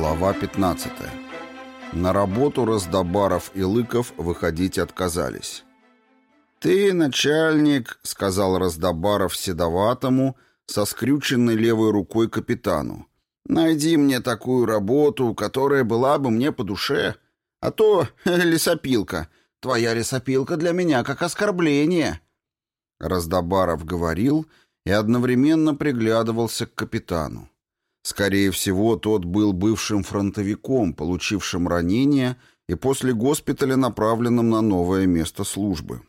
Глава 15. На работу Раздобаров и Лыков выходить отказались. «Ты, начальник», — сказал Раздобаров седоватому, со скрюченной левой рукой капитану, «найди мне такую работу, которая была бы мне по душе, а то лесопилка. Твоя лесопилка для меня как оскорбление». Раздобаров говорил и одновременно приглядывался к капитану. Скорее всего, тот был бывшим фронтовиком, получившим ранение и после госпиталя направленным на новое место службы.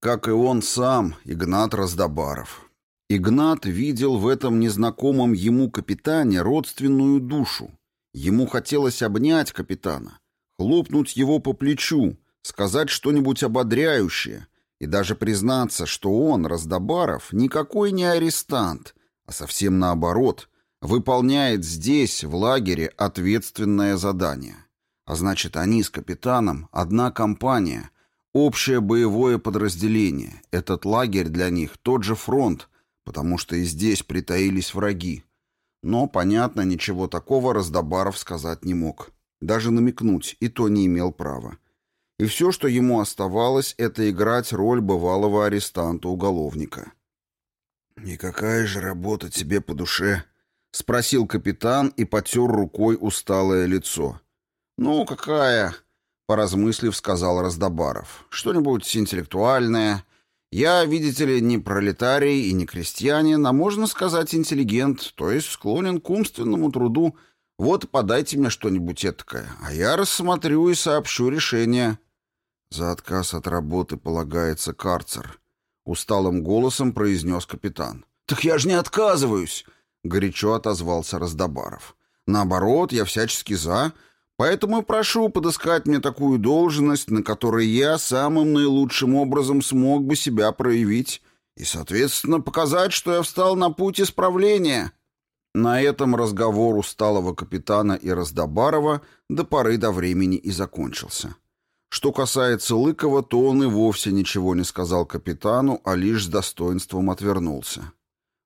Как и он сам, Игнат Раздобаров. Игнат видел в этом незнакомом ему капитане родственную душу. Ему хотелось обнять капитана, хлопнуть его по плечу, сказать что-нибудь ободряющее и даже признаться, что он, Раздобаров, никакой не арестант, а совсем наоборот – выполняет здесь, в лагере, ответственное задание. А значит, они с капитаном одна компания, общее боевое подразделение. Этот лагерь для них тот же фронт, потому что и здесь притаились враги. Но, понятно, ничего такого Раздобаров сказать не мог. Даже намекнуть, и то не имел права. И все, что ему оставалось, это играть роль бывалого арестанта-уголовника. «Никакая же работа тебе по душе», — спросил капитан и потер рукой усталое лицо. «Ну, какая?» — поразмыслив, сказал Раздобаров. «Что-нибудь интеллектуальное. Я, видите ли, не пролетарий и не крестьянин, а можно сказать интеллигент, то есть склонен к умственному труду. Вот подайте мне что-нибудь этакое, а я рассмотрю и сообщу решение». «За отказ от работы полагается карцер», — усталым голосом произнес капитан. «Так я же не отказываюсь!» — горячо отозвался Раздобаров. «Наоборот, я всячески за, поэтому прошу подыскать мне такую должность, на которой я самым наилучшим образом смог бы себя проявить и, соответственно, показать, что я встал на путь исправления». На этом разговор усталого капитана и Раздобарова до поры до времени и закончился. Что касается Лыкова, то он и вовсе ничего не сказал капитану, а лишь с достоинством отвернулся.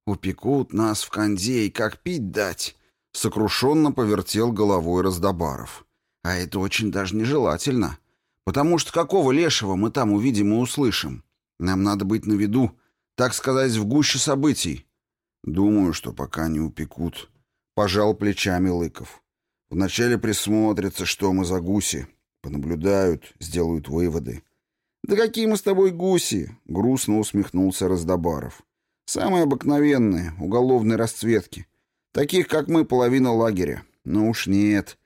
«Упекут нас в кондей, как пить дать!» — сокрушенно повертел головой Раздобаров. «А это очень даже нежелательно, потому что какого лешего мы там увидим и услышим? Нам надо быть на виду, так сказать, в гуще событий». «Думаю, что пока не упекут», — пожал плечами Лыков. «Вначале присмотрятся, что мы за гуси, понаблюдают, сделают выводы». «Да какие мы с тобой гуси!» — грустно усмехнулся Раздобаров. Самые обыкновенные, уголовной расцветки. Таких, как мы, половина лагеря. Но уж нет.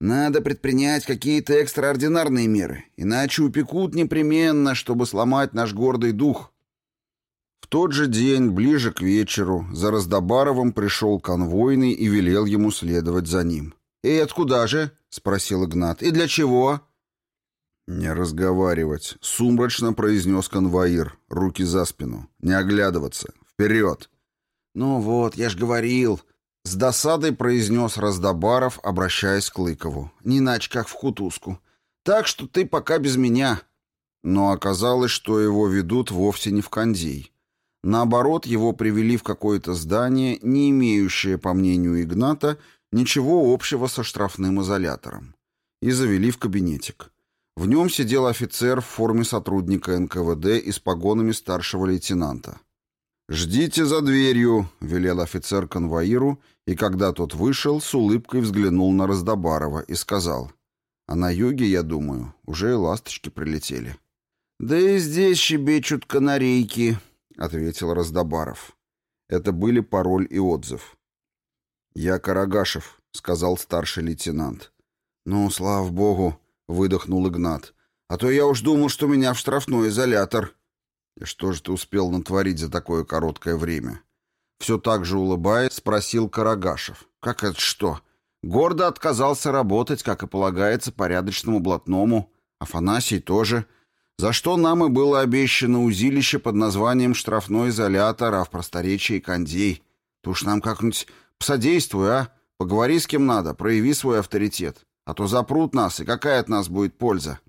Надо предпринять какие-то экстраординарные меры, иначе упекут непременно, чтобы сломать наш гордый дух. В тот же день, ближе к вечеру, за Раздобаровым пришел конвойный и велел ему следовать за ним. «И откуда же?» — спросил Игнат. «И для чего?» «Не разговаривать», — сумрачно произнес конвоир, руки за спину. «Не оглядываться. Вперед!» «Ну вот, я ж говорил!» С досадой произнес Раздобаров, обращаясь к Лыкову. «Не иначе, как в кутузку. Так что ты пока без меня». Но оказалось, что его ведут вовсе не в кондей. Наоборот, его привели в какое-то здание, не имеющее, по мнению Игната, ничего общего со штрафным изолятором. И завели в кабинетик. В нем сидел офицер в форме сотрудника НКВД и с погонами старшего лейтенанта. «Ждите за дверью», — велел офицер конвоиру, и когда тот вышел, с улыбкой взглянул на Раздобарова и сказал, «А на юге, я думаю, уже и ласточки прилетели». «Да и здесь щебечут канарейки», — ответил Раздобаров. Это были пароль и отзыв. «Я Карагашев», — сказал старший лейтенант. «Ну, слава богу», — выдохнул Игнат. «А то я уж думал, что меня в штрафной изолятор». «И что же ты успел натворить за такое короткое время?» Все так же улыбаясь, спросил Карагашев. «Как это что?» Гордо отказался работать, как и полагается порядочному блатному. Афанасий тоже. За что нам и было обещано узилище под названием «Штрафной изолятор», а в просторечии «Кондей». Ты уж нам как-нибудь посодействуй, а? Поговори с кем надо, прояви свой авторитет. А то запрут нас, и какая от нас будет польза?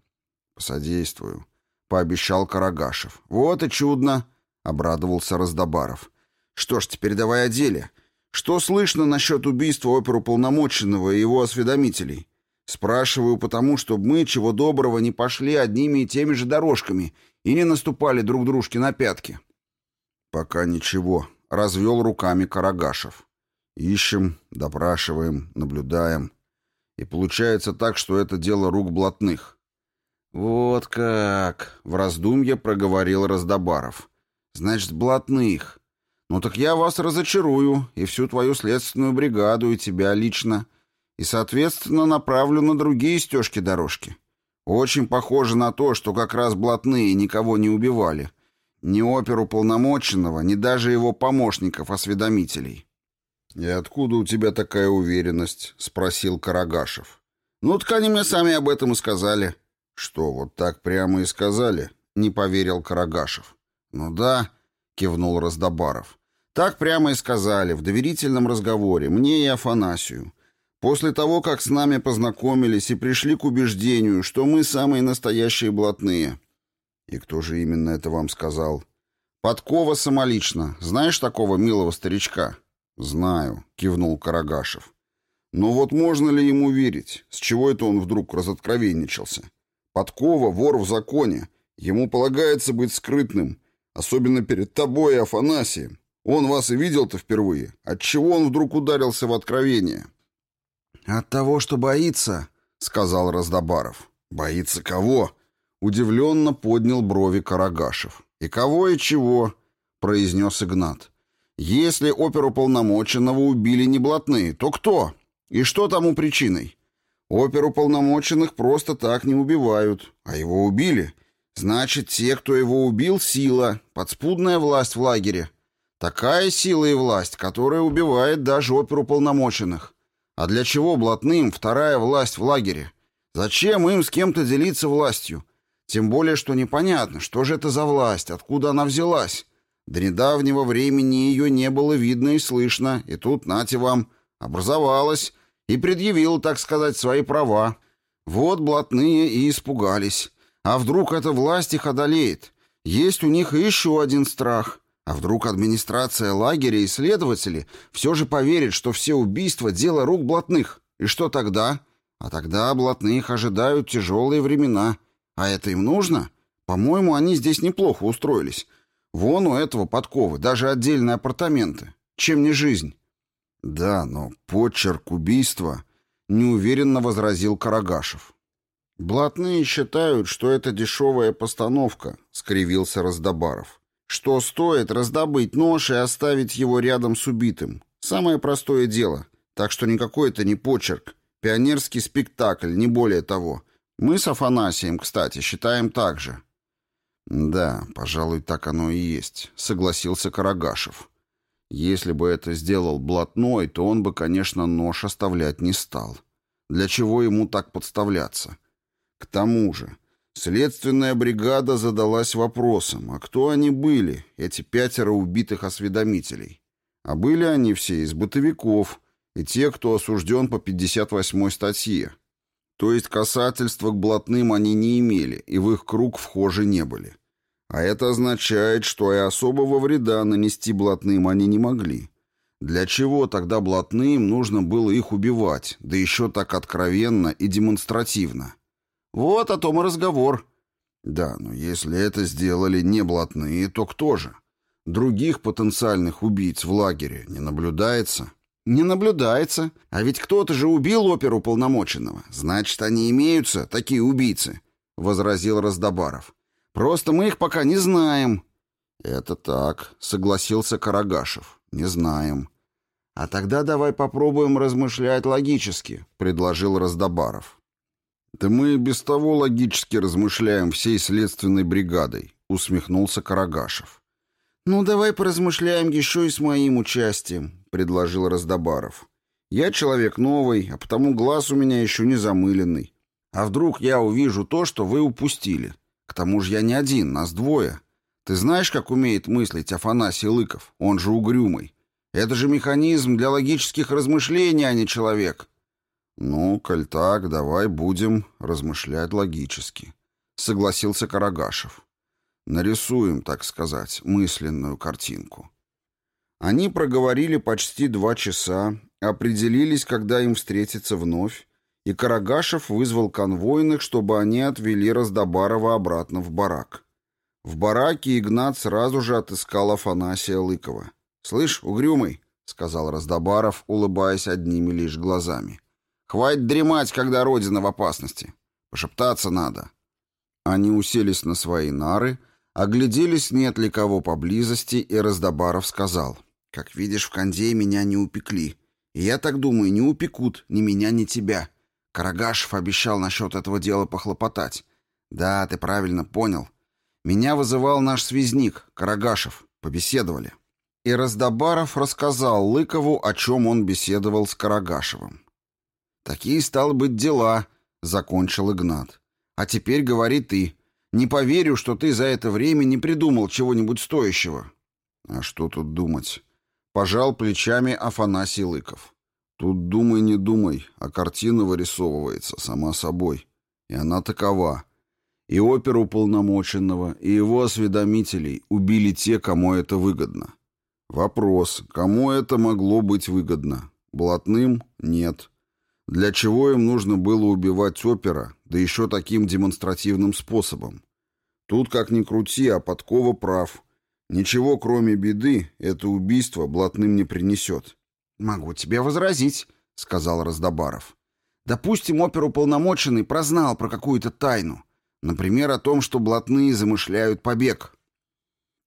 Посодействую. — пообещал Карагашев. «Вот и чудно!» — обрадовался Раздобаров. «Что ж, теперь давай о деле. Что слышно насчет убийства оперуполномоченного и его осведомителей? Спрашиваю потому, чтобы мы, чего доброго, не пошли одними и теми же дорожками и не наступали друг дружке на пятки. Пока ничего, развел руками Карагашев. Ищем, допрашиваем, наблюдаем. И получается так, что это дело рук блатных. Вот как, в раздумье проговорил Раздобаров. Значит, блатных. Ну так я вас разочарую, и всю твою следственную бригаду, и тебя лично и, соответственно, направлю на другие стежки-дорожки. Очень похоже на то, что как раз блатные никого не убивали. Ни оперу полномоченного, ни даже его помощников-осведомителей. «И откуда у тебя такая уверенность?» — спросил Карагашев. «Ну, так они мне сами об этом и сказали». «Что, вот так прямо и сказали?» — не поверил Карагашев. «Ну да», — кивнул Раздобаров. «Так прямо и сказали, в доверительном разговоре, мне и Афанасию. После того, как с нами познакомились и пришли к убеждению, что мы самые настоящие блатные. И кто же именно это вам сказал? Подкова самолично. Знаешь такого милого старичка? Знаю, кивнул Карагашев. Но вот можно ли ему верить? С чего это он вдруг разоткровенничался? Подкова — вор в законе. Ему полагается быть скрытным, особенно перед тобой, Афанасием. Он вас и видел-то впервые. Отчего он вдруг ударился в откровение? «От того, что боится», — сказал Раздобаров. «Боится кого?» — удивленно поднял брови Карагашев. «И кого, и чего?» — произнес Игнат. «Если оперуполномоченного убили не блатные, то кто? И что тому причиной? Оперуполномоченных просто так не убивают, а его убили. Значит, те, кто его убил, сила, подспудная власть в лагере. Такая сила и власть, которая убивает даже оперуполномоченных. А для чего блатным вторая власть в лагере? Зачем им с кем-то делиться властью? Тем более, что непонятно, что же это за власть, откуда она взялась. До недавнего времени ее не было видно и слышно, и тут, нате вам, образовалась и предъявила, так сказать, свои права. Вот блатные и испугались. А вдруг эта власть их одолеет? Есть у них еще один страх — а вдруг администрация лагеря и следователи все же поверят, что все убийства — дело рук блатных? И что тогда? А тогда блатных ожидают тяжелые времена. А это им нужно? По-моему, они здесь неплохо устроились. Вон у этого подковы даже отдельные апартаменты. Чем не жизнь? Да, но почерк убийства... Неуверенно возразил Карагашев. «Блатные считают, что это дешевая постановка», — скривился Раздобаров. Что стоит раздобыть нож и оставить его рядом с убитым? Самое простое дело. Так что никакой это не почерк. Пионерский спектакль, не более того. Мы с Афанасием, кстати, считаем так же. Да, пожалуй, так оно и есть, согласился Карагашев. Если бы это сделал блатной, то он бы, конечно, нож оставлять не стал. Для чего ему так подставляться? К тому же, Следственная бригада задалась вопросом, а кто они были, эти пятеро убитых осведомителей? А были они все из бытовиков и те, кто осужден по 58 статье. То есть касательства к блатным они не имели и в их круг вхожи не были. А это означает, что и особого вреда нанести блатным они не могли. Для чего тогда блатным нужно было их убивать, да еще так откровенно и демонстративно? Вот о том и разговор. Да, но если это сделали не блатные, то кто же? Других потенциальных убийц в лагере не наблюдается? Не наблюдается. А ведь кто-то же убил оперу полномоченного. Значит, они имеются, такие убийцы, — возразил Раздобаров. Просто мы их пока не знаем. Это так, — согласился Карагашев. Не знаем. А тогда давай попробуем размышлять логически, — предложил Раздобаров. «Да мы без того логически размышляем всей следственной бригадой», — усмехнулся Карагашев. «Ну, давай поразмышляем еще и с моим участием», — предложил Раздобаров. «Я человек новый, а потому глаз у меня еще не замыленный. А вдруг я увижу то, что вы упустили? Тому же я не один, нас двое. Ты знаешь, как умеет мыслить Афанасий Лыков, он же угрюмый? Это же механизм для логических размышлений, а не человек». «Ну, коль так, давай будем размышлять логически», — согласился Карагашев. «Нарисуем, так сказать, мысленную картинку». Они проговорили почти два часа, определились, когда им встретиться вновь, и Карагашев вызвал конвойных, чтобы они отвели Раздобарова обратно в барак. В бараке Игнат сразу же отыскал Афанасия Лыкова. «Слышь, угрюмый», — сказал Раздобаров, улыбаясь одними лишь глазами, — «хватит дремать, когда Родина в опасности. Пошептаться надо». Они уселись на свои нары, огляделись, нет ли кого поблизости, и Раздобаров сказал, «Как видишь, в Кондее меня не упекли. И я так думаю, не упекут ни меня, ни тебя. Карагашев обещал насчет этого дела похлопотать. Да, ты правильно понял. Меня вызывал наш связник, Карагашев. Побеседовали. И Раздобаров рассказал Лыкову, о чем он беседовал с Карагашевым. «Такие, стало быть, дела», — закончил Игнат. «А теперь говори ты. Не поверю, что ты за это время не придумал чего-нибудь стоящего». «А что тут думать?» — пожал плечами Афанасий Лыков. Тут думай, не думай, а картина вырисовывается сама собой. И она такова. И оперу полномоченного, и его осведомителей убили те, кому это выгодно. Вопрос, кому это могло быть выгодно? Блатным? Нет. Для чего им нужно было убивать опера, да еще таким демонстративным способом? Тут, как ни крути, а Подкова прав. Ничего, кроме беды, это убийство блатным не принесет. «Могу тебе возразить», — сказал Раздобаров. «Допустим, оперуполномоченный прознал про какую-то тайну. Например, о том, что блатные замышляют побег.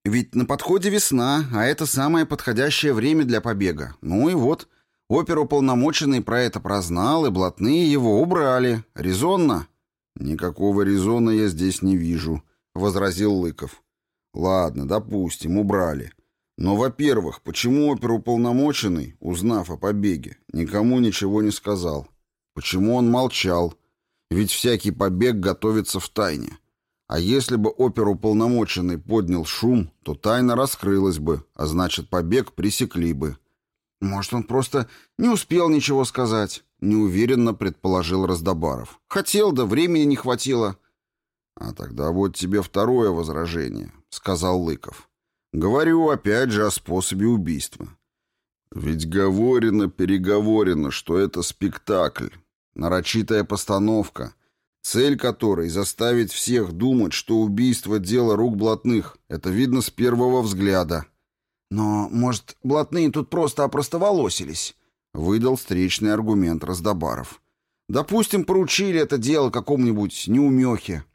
Ведь на подходе весна, а это самое подходящее время для побега. Ну и вот, оперуполномоченный про это прознал, и блатные его убрали. Резонно?» «Никакого резона я здесь не вижу», — возразил Лыков. «Ладно, допустим, убрали. Но, во-первых, почему оперуполномоченный, узнав о побеге, никому ничего не сказал? Почему он молчал? Ведь всякий побег готовится в тайне. А если бы оперуполномоченный поднял шум, то тайна раскрылась бы, а значит, побег пресекли бы. Может, он просто не успел ничего сказать, неуверенно предположил Раздобаров. Хотел, да времени не хватило. А тогда вот тебе второе возражение, сказал Лыков. Говорю опять же о способе убийства. Ведь говорено-переговорено, что это спектакль, нарочитая постановка, цель которой заставить всех думать, что убийство — дело рук блатных. Это видно с первого взгляда. Но, может, блатные тут просто опростоволосились? Выдал встречный аргумент Раздобаров. Допустим, поручили это дело какому-нибудь неумехе.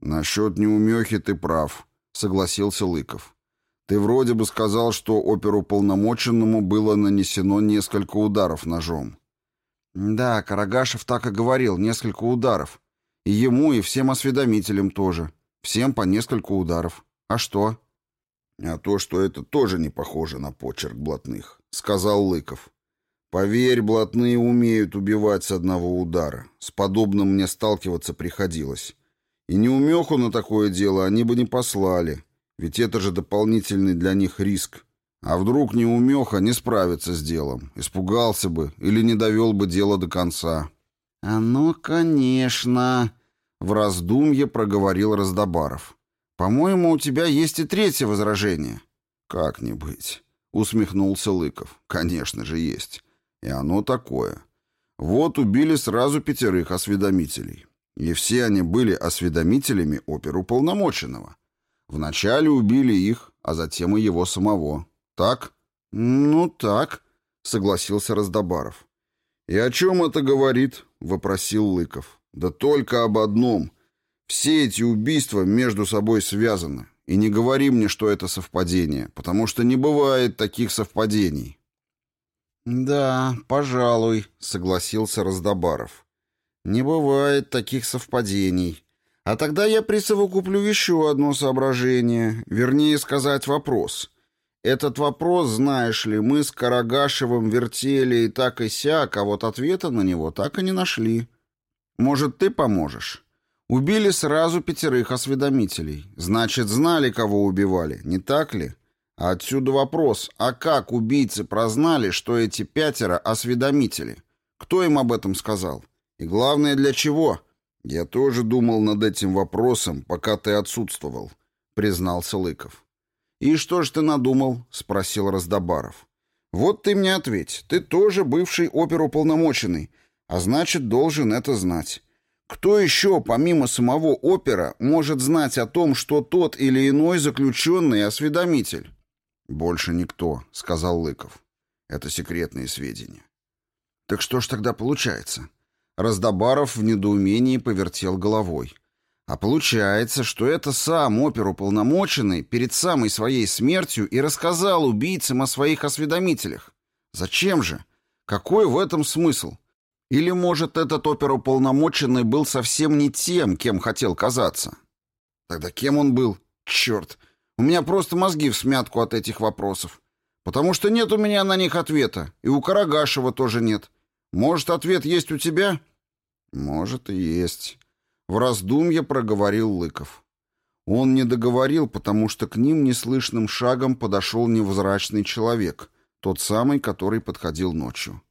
Насчет неумехи ты прав, согласился Лыков. Ты вроде бы сказал, что оперуполномоченному было нанесено несколько ударов ножом. Да, Карагашев так и говорил, несколько ударов. И ему, и всем осведомителям тоже. Всем по несколько ударов. А что? А то, что это тоже не похоже на почерк блатных, сказал Лыков. Поверь, блатные умеют убивать с одного удара. С подобным мне сталкиваться приходилось. И неумеху на такое дело они бы не послали. Ведь это же дополнительный для них риск. А вдруг неумеха не справится с делом, испугался бы или не довел бы дело до конца. «А ну, конечно!» — в раздумье проговорил Раздобаров. «По-моему, у тебя есть и третье возражение». «Как не быть?» — усмехнулся Лыков. «Конечно же есть. И оно такое. Вот убили сразу пятерых осведомителей. И все они были осведомителями оперуполномоченного. Вначале убили их, а затем и его самого. Так? Ну, так, согласился Раздобаров. И о чем это говорит? вопросил Лыков. Да только об одном. Все эти убийства между собой связаны. И не говори мне, что это совпадение, потому что не бывает таких совпадений. Да, пожалуй, согласился Раздобаров. Не бывает таких совпадений. А тогда я присовокуплю еще одно соображение, вернее сказать вопрос. Этот вопрос, знаешь ли, мы с Карагашевым вертели и так и сяк, а вот ответа на него так и не нашли. Может, ты поможешь? Убили сразу пятерых осведомителей. Значит, знали, кого убивали, не так ли? А отсюда вопрос, а как убийцы прознали, что эти пятеро осведомители? Кто им об этом сказал? И главное, для чего? «Я тоже думал над этим вопросом, пока ты отсутствовал», — признался Лыков. «И что ж ты надумал?» — спросил Раздобаров. «Вот ты мне ответь. Ты тоже бывший оперуполномоченный, а значит, должен это знать. Кто еще, помимо самого опера, может знать о том, что тот или иной заключенный осведомитель?» «Больше никто», — сказал Лыков. «Это секретные сведения». «Так что ж тогда получается?» Раздобаров в недоумении повертел головой. А получается, что это сам оперуполномоченный перед самой своей смертью и рассказал убийцам о своих осведомителях. Зачем же? Какой в этом смысл? Или, может, этот оперуполномоченный был совсем не тем, кем хотел казаться? Тогда кем он был? Черт! У меня просто мозги в смятку от этих вопросов. Потому что нет у меня на них ответа, и у Карагашева тоже нет. Может, ответ есть у тебя? Может, и есть. В раздумье проговорил Лыков. Он не договорил, потому что к ним неслышным шагом подошел невзрачный человек, тот самый, который подходил ночью.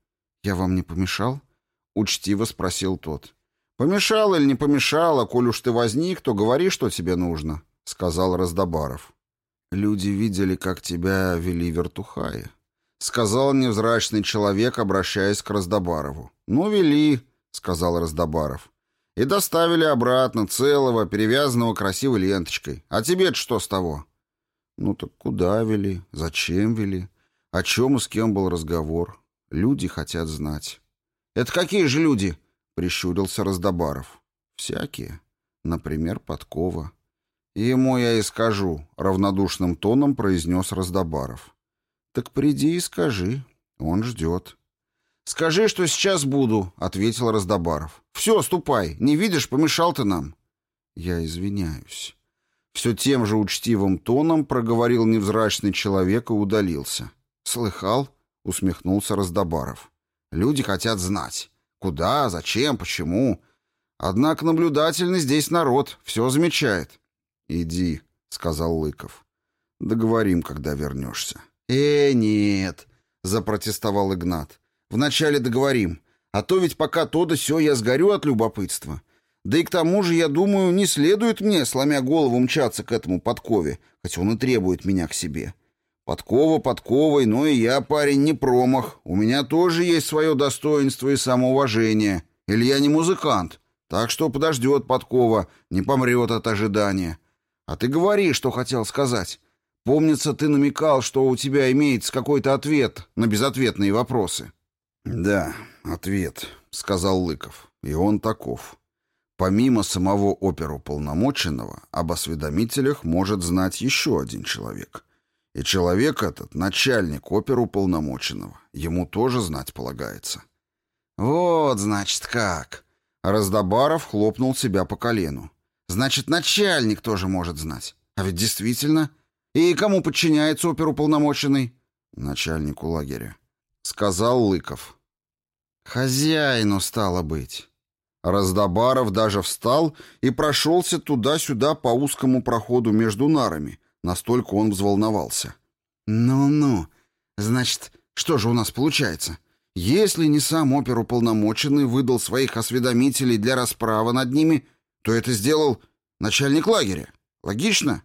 «Я вам не помешал?» — учтиво спросил тот. «Помешал или не помешал, а коль уж ты возник, то говори, что тебе нужно», — сказал Раздобаров. «Люди видели, как тебя вели вертухаи», — сказал невзрачный человек, обращаясь к Раздобарову. «Ну, вели», — сказал Раздобаров. И доставили обратно, целого, перевязанного красивой ленточкой. А тебе-то что с того? Ну так куда вели? Зачем вели? О чем и с кем был разговор? Люди хотят знать. Это какие же люди? Прищурился Раздобаров. Всякие. Например, Подкова. Ему я и скажу, равнодушным тоном произнес Раздобаров. Так приди и скажи. Он ждет. «Скажи, что сейчас буду», — ответил Раздобаров. «Все, ступай. Не видишь, помешал ты нам». «Я извиняюсь». Все тем же учтивым тоном проговорил невзрачный человек и удалился. «Слыхал?» — усмехнулся Раздобаров. «Люди хотят знать. Куда, зачем, почему. Однако наблюдательный здесь народ, все замечает». «Иди», — сказал Лыков. «Договорим, когда вернешься». «Э, нет», — запротестовал Игнат. Вначале договорим. А то ведь пока то да сё я сгорю от любопытства. Да и к тому же, я думаю, не следует мне, сломя голову, мчаться к этому подкове, хоть он и требует меня к себе. Подкова подковой, но и я, парень, не промах. У меня тоже есть свое достоинство и самоуважение. Или я не музыкант. Так что подождет подкова, не помрет от ожидания. А ты говори, что хотел сказать. Помнится, ты намекал, что у тебя имеется какой-то ответ на безответные вопросы. «Да, ответ», — сказал Лыков. «И он таков. Помимо самого оперуполномоченного, об осведомителях может знать еще один человек. И человек этот — начальник оперуполномоченного. Ему тоже знать полагается». «Вот, значит, как!» Раздобаров хлопнул себя по колену. «Значит, начальник тоже может знать. А ведь действительно...» «И кому подчиняется оперуполномоченный?» «Начальнику лагеря», — сказал Лыков. Хозяину стало быть. Раздобаров даже встал и прошелся туда-сюда по узкому проходу между нарами. Настолько он взволновался. «Ну-ну, значит, что же у нас получается? Если не сам оперуполномоченный выдал своих осведомителей для расправы над ними, то это сделал начальник лагеря. Логично?»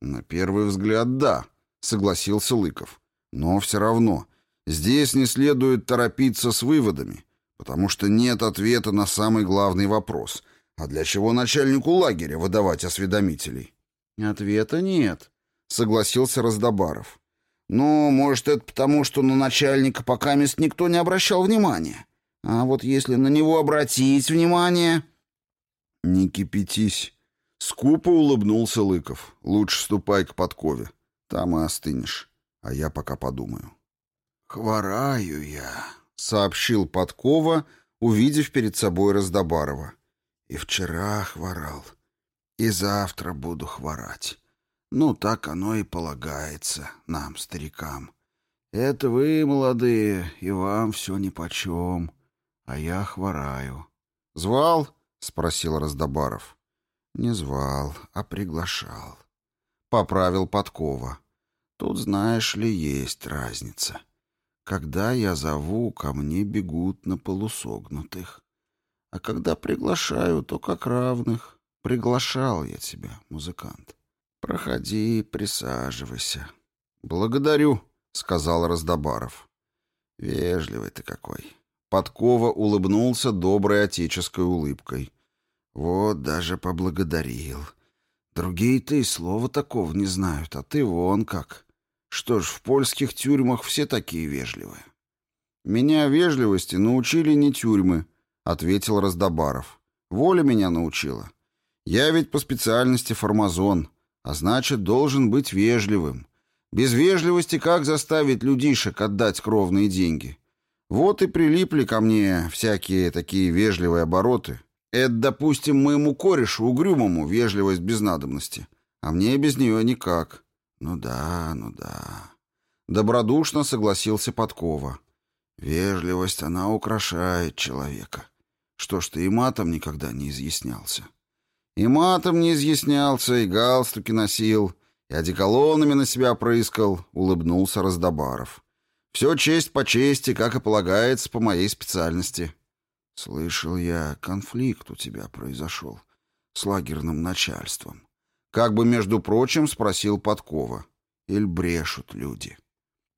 «На первый взгляд, да», — согласился Лыков. «Но все равно, Здесь не следует торопиться с выводами, потому что нет ответа на самый главный вопрос. А для чего начальнику лагеря выдавать осведомителей? Ответа нет, согласился Раздобаров. Ну, может, это потому, что на начальника пока мест никто не обращал внимания. А вот если на него обратить внимание... Не кипятись. Скупо улыбнулся Лыков. Лучше ступай к подкове. Там и остынешь. А я пока подумаю. «Хвораю я», — сообщил Подкова, увидев перед собой Раздобарова. «И вчера хворал, и завтра буду хворать. Ну, так оно и полагается нам, старикам. Это вы, молодые, и вам все нипочем, а я хвораю». «Звал?» — спросил Раздобаров. «Не звал, а приглашал». Поправил Подкова. «Тут, знаешь ли, есть разница». Когда я зову, ко мне бегут на полусогнутых. А когда приглашаю, то как равных. Приглашал я тебя, музыкант. Проходи, присаживайся. Благодарю, сказал Раздобаров. Вежливый ты какой. Подкова улыбнулся доброй отеческой улыбкой. Вот даже поблагодарил. Другие-то и слова такого не знают, а ты вон как. Что ж, в польских тюрьмах все такие вежливые. Меня вежливости научили не тюрьмы, ответил Раздобаров. Воля меня научила. Я ведь по специальности фармазон, а значит, должен быть вежливым. Без вежливости как заставить людишек отдать кровные деньги? Вот и прилипли ко мне всякие такие вежливые обороты. Это, допустим, моему корешу угрюмому вежливость без надобности. А мне без нее никак. Ну да, ну да. Добродушно согласился Подкова. Вежливость, она украшает человека. Что ж ты и матом никогда не изъяснялся? И матом не изъяснялся, и галстуки носил, и одеколонами на себя прыскал, улыбнулся Раздобаров. Все честь по чести, как и полагается по моей специальности. Слышал я, конфликт у тебя произошел с лагерным начальством. Как бы, между прочим, спросил Подкова. Иль брешут люди.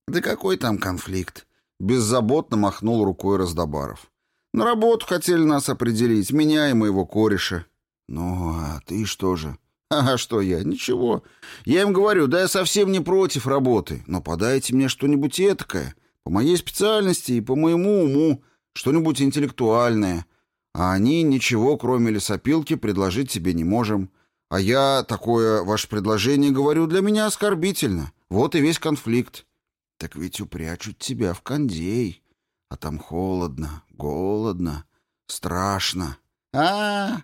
Да какой там конфликт? Беззаботно махнул рукой Раздобаров. На работу хотели нас определить, меня и моего кореша. Ну, а ты что же? А что я? Ничего. Я им говорю, да я совсем не против работы, но подайте мне что-нибудь этакое, по моей специальности и по моему уму, что-нибудь интеллектуальное. А они ничего, кроме лесопилки, предложить тебе не можем. А я такое ваше предложение говорю для меня оскорбительно. Вот и весь конфликт. Так ведь упрячут тебя в кондей. А там холодно, голодно, страшно. А, -а, -а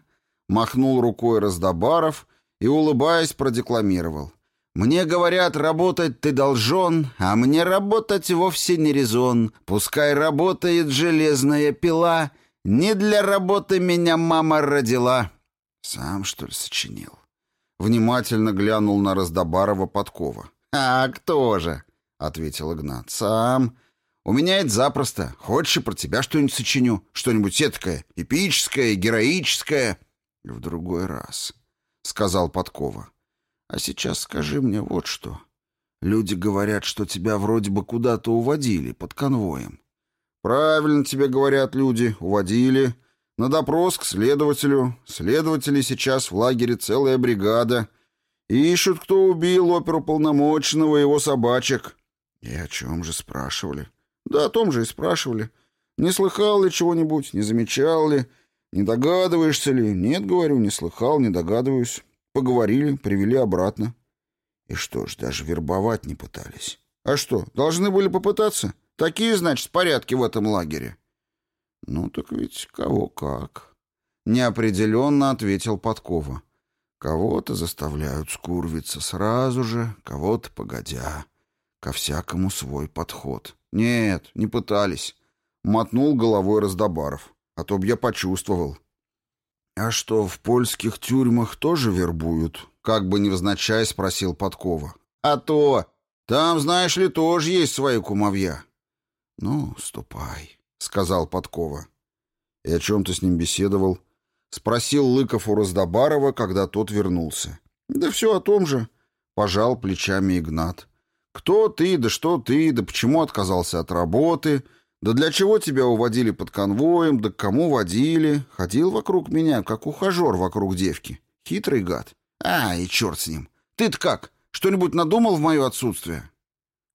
махнул рукой Раздобаров и, улыбаясь, продекламировал. «Мне говорят, работать ты должен, а мне работать вовсе не резон. Пускай работает железная пила, не для работы меня мама родила». «Сам, что ли, сочинил?» Внимательно глянул на Раздобарова Подкова. «А кто же?» — ответил Игнат. «Сам. У меня это запросто. Хочешь, про тебя что-нибудь сочиню? Что-нибудь этакое, эпическое, героическое?» «В другой раз», — сказал Подкова. А сейчас скажи мне вот что. Люди говорят, что тебя вроде бы куда-то уводили под конвоем. Правильно тебе говорят люди, уводили. На допрос к следователю. Следователи сейчас в лагере целая бригада. Ищут, кто убил оперуполномоченного и его собачек. И о чем же спрашивали? Да о том же и спрашивали. Не слыхал ли чего-нибудь, не замечал ли, не догадываешься ли? Нет, говорю, не слыхал, не догадываюсь. Поговорили, привели обратно. И что ж, даже вербовать не пытались. А что, должны были попытаться? Такие, значит, порядки в этом лагере. Ну так ведь кого как. Неопределенно ответил Подкова. Кого-то заставляют скурвиться сразу же, кого-то погодя. Ко всякому свой подход. Нет, не пытались. Мотнул головой Раздобаров. А то б я почувствовал. «А что, в польских тюрьмах тоже вербуют?» Как бы невзначай спросил Подкова. «А то! Там, знаешь ли, тоже есть свои кумовья». «Ну, ступай», — сказал Подкова. «И о чем ты с ним беседовал?» Спросил Лыков у Раздобарова, когда тот вернулся. «Да все о том же», — пожал плечами Игнат. «Кто ты, да что ты, да почему отказался от работы?» Да для чего тебя уводили под конвоем, да к кому водили? Ходил вокруг меня, как ухажер вокруг девки. Хитрый гад. А, и черт с ним. Ты-то как? Что-нибудь надумал в мое отсутствие?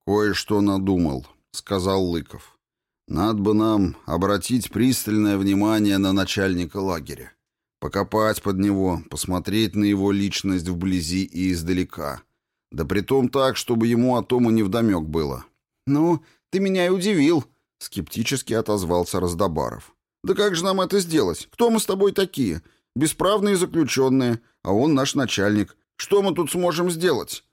Кое-что надумал, сказал Лыков. Надо бы нам обратить пристальное внимание на начальника лагеря. Покопать под него, посмотреть на его личность вблизи и издалека. Да притом так, чтобы ему о том и невдомек было. «Ну, ты меня и удивил», Скептически отозвался Раздобаров. «Да как же нам это сделать? Кто мы с тобой такие? Бесправные заключенные, а он наш начальник. Что мы тут сможем сделать?»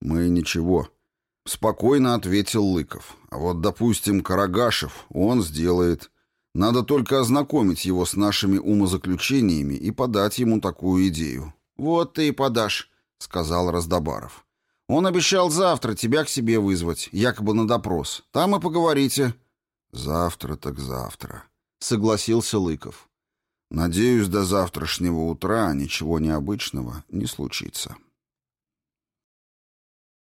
«Мы ничего», — спокойно ответил Лыков. «А вот, допустим, Карагашев, он сделает. Надо только ознакомить его с нашими умозаключениями и подать ему такую идею». «Вот ты и подашь», — сказал Раздобаров. «Он обещал завтра тебя к себе вызвать, якобы на допрос. Там и поговорите». «Завтра так завтра», — согласился Лыков. «Надеюсь, до завтрашнего утра ничего необычного не случится».